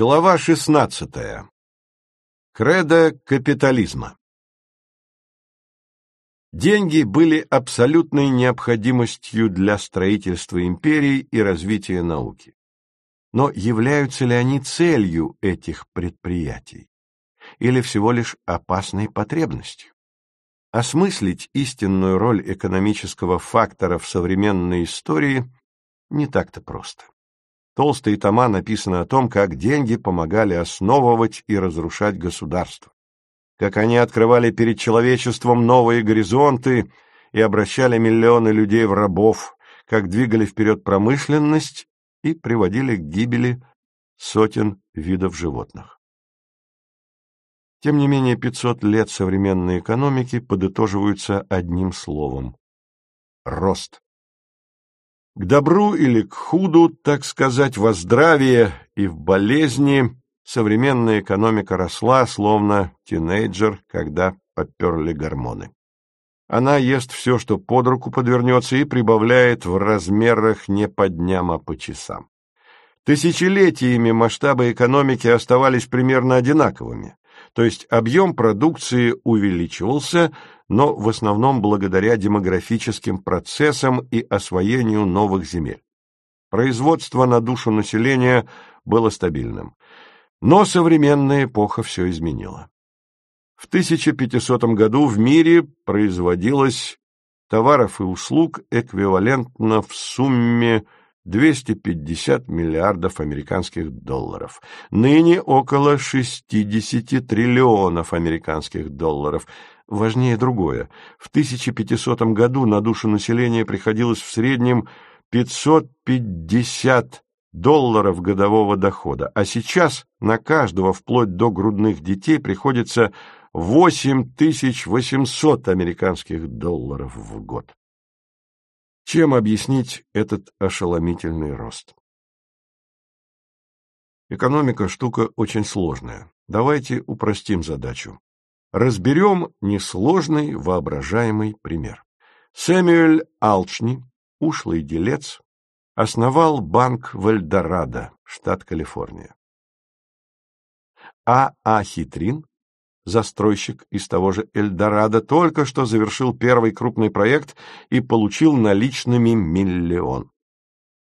Глава 16. Кредо капитализма. Деньги были абсолютной необходимостью для строительства империи и развития науки. Но являются ли они целью этих предприятий? Или всего лишь опасной потребностью? Осмыслить истинную роль экономического фактора в современной истории не так-то просто. Толстые тома написаны о том, как деньги помогали основывать и разрушать государство, как они открывали перед человечеством новые горизонты и обращали миллионы людей в рабов, как двигали вперед промышленность и приводили к гибели сотен видов животных. Тем не менее, 500 лет современной экономики подытоживаются одним словом – рост. К добру или к худу, так сказать, во здравие и в болезни современная экономика росла, словно тинейджер, когда поперли гормоны. Она ест все, что под руку подвернется, и прибавляет в размерах не по дням, а по часам. Тысячелетиями масштабы экономики оставались примерно одинаковыми, то есть объем продукции увеличивался, но в основном благодаря демографическим процессам и освоению новых земель. Производство на душу населения было стабильным. Но современная эпоха все изменила. В 1500 году в мире производилось товаров и услуг эквивалентно в сумме 250 миллиардов американских долларов. Ныне около 60 триллионов американских долларов. Важнее другое. В 1500 году на душу населения приходилось в среднем 550 долларов годового дохода, а сейчас на каждого вплоть до грудных детей приходится 8800 американских долларов в год. Чем объяснить этот ошеломительный рост? Экономика – штука очень сложная. Давайте упростим задачу. Разберем несложный воображаемый пример. Сэмюэль Алчни, ушлый делец, основал банк в Эльдорадо, штат Калифорния. А. А. Хитрин застройщик из того же Эльдорадо, только что завершил первый крупный проект и получил наличными миллион.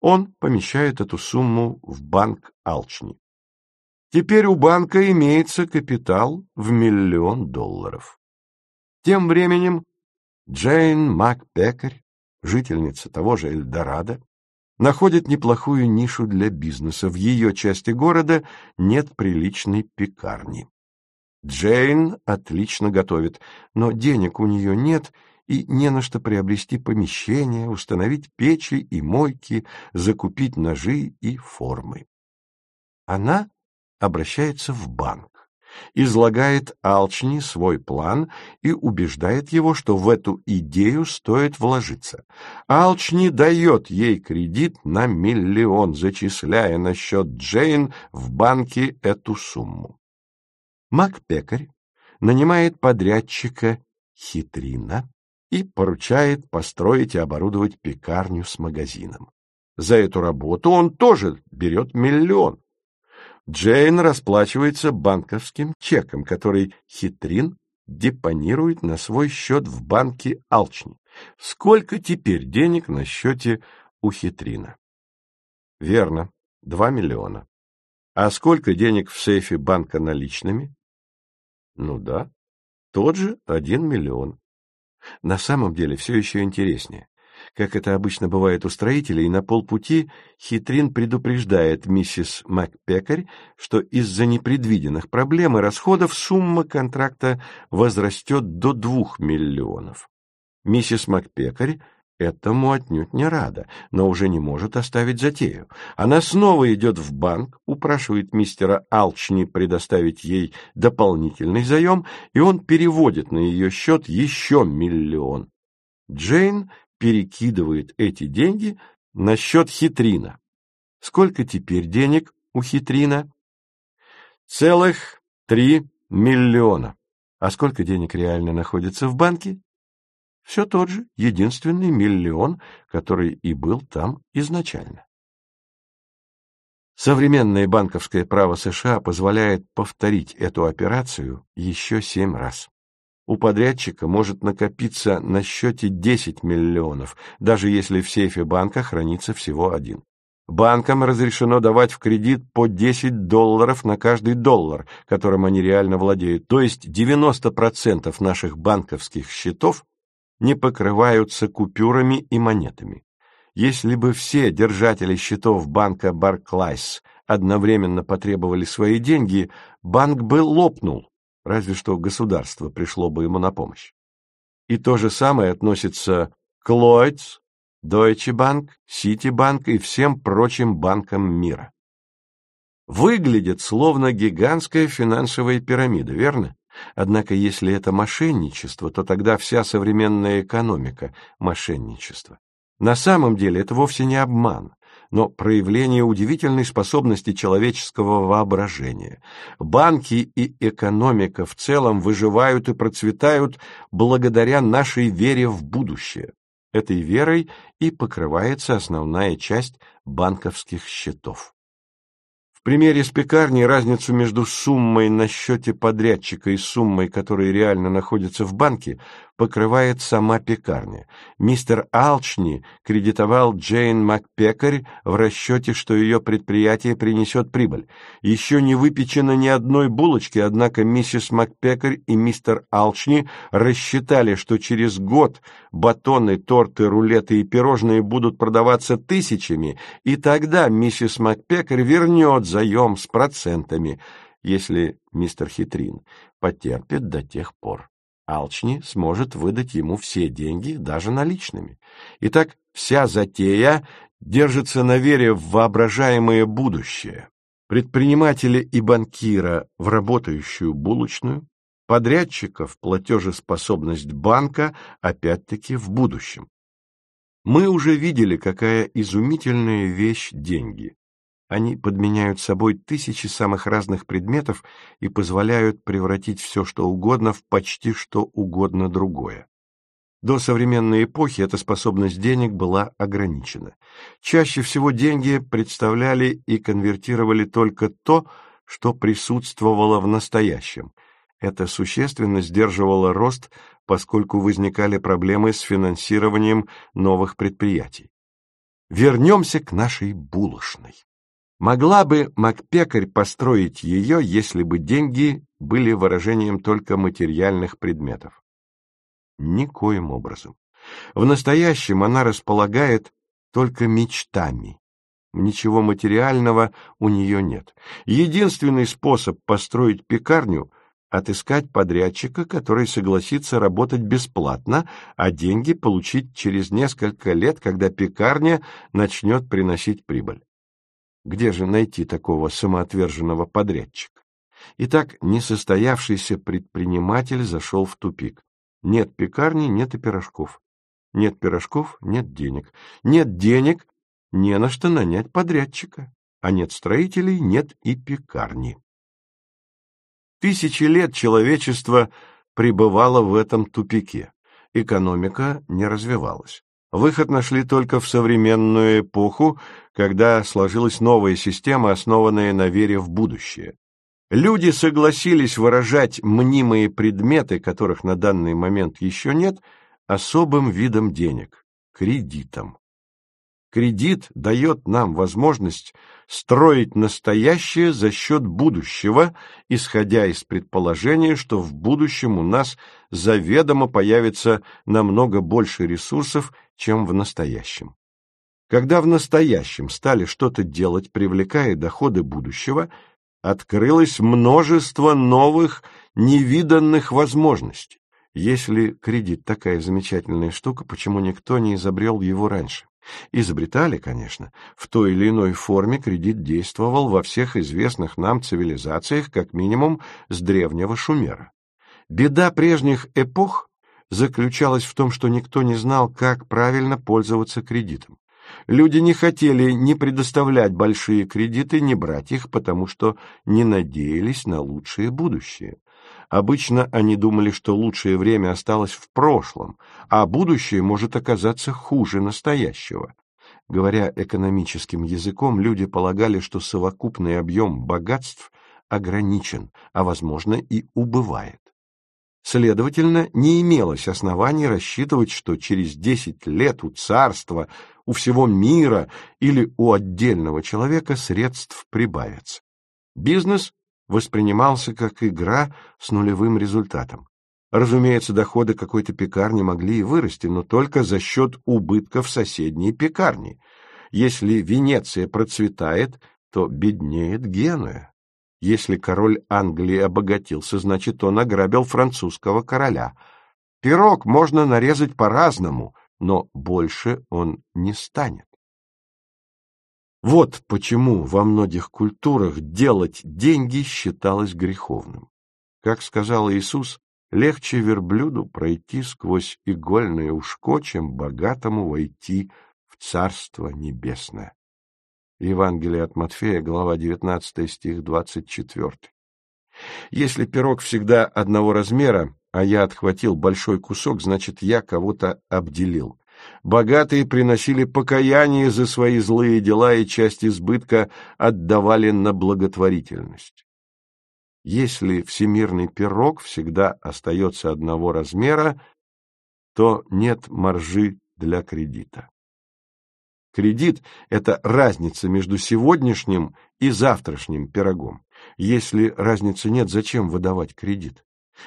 Он помещает эту сумму в банк Алчни. Теперь у банка имеется капитал в миллион долларов. Тем временем Джейн МакПекарь, жительница того же Эльдорадо, находит неплохую нишу для бизнеса. В ее части города нет приличной пекарни. Джейн отлично готовит, но денег у нее нет, и не на что приобрести помещение, установить печи и мойки, закупить ножи и формы. Она обращается в банк, излагает Алчни свой план и убеждает его, что в эту идею стоит вложиться. Алчни дает ей кредит на миллион, зачисляя на счет Джейн в банке эту сумму. Мак-пекарь нанимает подрядчика Хитрина и поручает построить и оборудовать пекарню с магазином. За эту работу он тоже берет миллион. Джейн расплачивается банковским чеком, который Хитрин депонирует на свой счет в банке Алчни. Сколько теперь денег на счете у Хитрина? Верно, два миллиона. А сколько денег в сейфе банка наличными? Ну да, тот же один миллион. На самом деле все еще интереснее. Как это обычно бывает у строителей, на полпути Хитрин предупреждает миссис МакПекарь, что из-за непредвиденных проблем и расходов сумма контракта возрастет до двух миллионов. Миссис МакПекарь Этому отнюдь не рада, но уже не может оставить затею. Она снова идет в банк, упрашивает мистера Алчни предоставить ей дополнительный заем, и он переводит на ее счет еще миллион. Джейн перекидывает эти деньги на счет Хитрина. Сколько теперь денег у Хитрина? Целых три миллиона. А сколько денег реально находится в банке? Все тот же, единственный миллион, который и был там изначально. Современное банковское право США позволяет повторить эту операцию еще семь раз. У подрядчика может накопиться на счете 10 миллионов, даже если в сейфе банка хранится всего один. Банкам разрешено давать в кредит по 10 долларов на каждый доллар, которым они реально владеют, то есть 90% наших банковских счетов не покрываются купюрами и монетами. Если бы все держатели счетов банка Barclays одновременно потребовали свои деньги, банк бы лопнул, разве что государство пришло бы ему на помощь. И то же самое относится к Lloyds, Deutsche Bank, Citibank и всем прочим банкам мира. Выглядит словно гигантская финансовая пирамида, верно? Однако если это мошенничество, то тогда вся современная экономика – мошенничество. На самом деле это вовсе не обман, но проявление удивительной способности человеческого воображения. Банки и экономика в целом выживают и процветают благодаря нашей вере в будущее. Этой верой и покрывается основная часть банковских счетов примере с пекарней разницу между суммой на счете подрядчика и суммой, которая реально находится в банке, покрывает сама пекарня. Мистер Алчни кредитовал Джейн Макпекарь в расчете, что ее предприятие принесет прибыль. Еще не выпечено ни одной булочки, однако миссис Макпекарь и мистер Алчни рассчитали, что через год батоны, торты, рулеты и пирожные будут продаваться тысячами, и тогда миссис Макпекарь вернет заем с процентами, если мистер Хитрин потерпит до тех пор. Алчни сможет выдать ему все деньги, даже наличными. Итак, вся затея держится на вере в воображаемое будущее. Предпринимателя и банкира в работающую булочную, подрядчика в платежеспособность банка, опять-таки в будущем. Мы уже видели, какая изумительная вещь деньги. Они подменяют собой тысячи самых разных предметов и позволяют превратить все, что угодно, в почти что угодно другое. До современной эпохи эта способность денег была ограничена. Чаще всего деньги представляли и конвертировали только то, что присутствовало в настоящем. Это существенно сдерживало рост, поскольку возникали проблемы с финансированием новых предприятий. Вернемся к нашей булочной. Могла бы Макпекарь построить ее, если бы деньги были выражением только материальных предметов? Никоим образом. В настоящем она располагает только мечтами. Ничего материального у нее нет. Единственный способ построить пекарню — отыскать подрядчика, который согласится работать бесплатно, а деньги получить через несколько лет, когда пекарня начнет приносить прибыль. Где же найти такого самоотверженного подрядчика? Итак, несостоявшийся предприниматель зашел в тупик. Нет пекарни, нет и пирожков. Нет пирожков, нет денег. Нет денег, не на что нанять подрядчика. А нет строителей, нет и пекарни. Тысячи лет человечество пребывало в этом тупике. Экономика не развивалась. Выход нашли только в современную эпоху, когда сложилась новая система, основанная на вере в будущее. Люди согласились выражать мнимые предметы, которых на данный момент еще нет, особым видом денег – кредитом. Кредит дает нам возможность строить настоящее за счет будущего, исходя из предположения, что в будущем у нас заведомо появится намного больше ресурсов, чем в настоящем. Когда в настоящем стали что-то делать, привлекая доходы будущего, открылось множество новых, невиданных возможностей. Если кредит такая замечательная штука, почему никто не изобрел его раньше? Изобретали, конечно. В той или иной форме кредит действовал во всех известных нам цивилизациях, как минимум с древнего Шумера. Беда прежних эпох заключалась в том, что никто не знал, как правильно пользоваться кредитом. Люди не хотели ни предоставлять большие кредиты, ни брать их, потому что не надеялись на лучшее будущее. Обычно они думали, что лучшее время осталось в прошлом, а будущее может оказаться хуже настоящего. Говоря экономическим языком, люди полагали, что совокупный объем богатств ограничен, а, возможно, и убывает. Следовательно, не имелось оснований рассчитывать, что через десять лет у царства, у всего мира или у отдельного человека средств прибавится. Бизнес воспринимался как игра с нулевым результатом. Разумеется, доходы какой-то пекарни могли и вырасти, но только за счет убытков соседней пекарни. Если Венеция процветает, то беднеет Генуя. Если король Англии обогатился, значит, он ограбил французского короля. Пирог можно нарезать по-разному, но больше он не станет. Вот почему во многих культурах делать деньги считалось греховным. Как сказал Иисус, легче верблюду пройти сквозь игольное ушко, чем богатому войти в Царство Небесное. Евангелие от Матфея, глава 19, стих 24. Если пирог всегда одного размера, а я отхватил большой кусок, значит, я кого-то обделил. Богатые приносили покаяние за свои злые дела и часть избытка отдавали на благотворительность. Если всемирный пирог всегда остается одного размера, то нет маржи для кредита. Кредит – это разница между сегодняшним и завтрашним пирогом. Если разницы нет, зачем выдавать кредит?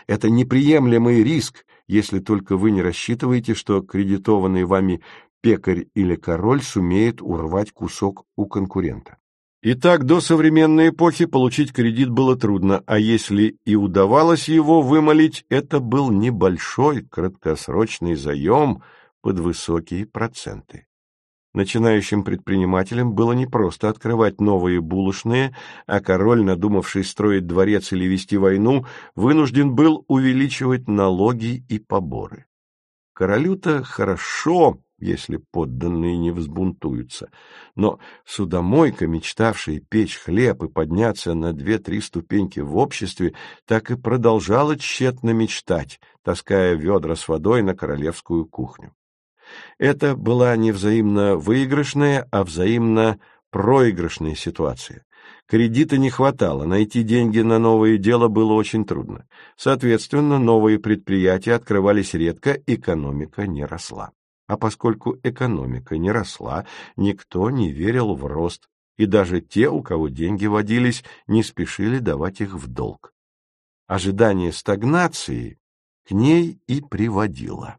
Это неприемлемый риск, если только вы не рассчитываете, что кредитованный вами пекарь или король сумеет урвать кусок у конкурента. Итак, до современной эпохи получить кредит было трудно, а если и удавалось его вымолить, это был небольшой краткосрочный заем под высокие проценты. Начинающим предпринимателям было непросто открывать новые булочные, а король, надумавший строить дворец или вести войну, вынужден был увеличивать налоги и поборы. Королю-то хорошо, если подданные не взбунтуются, но судомойка, мечтавшая печь хлеб и подняться на две-три ступеньки в обществе, так и продолжала тщетно мечтать, таская ведра с водой на королевскую кухню. Это была не взаимно выигрышная, а взаимно проигрышная ситуация. Кредита не хватало, найти деньги на новое дело было очень трудно. Соответственно, новые предприятия открывались редко, экономика не росла. А поскольку экономика не росла, никто не верил в рост, и даже те, у кого деньги водились, не спешили давать их в долг. Ожидание стагнации к ней и приводило.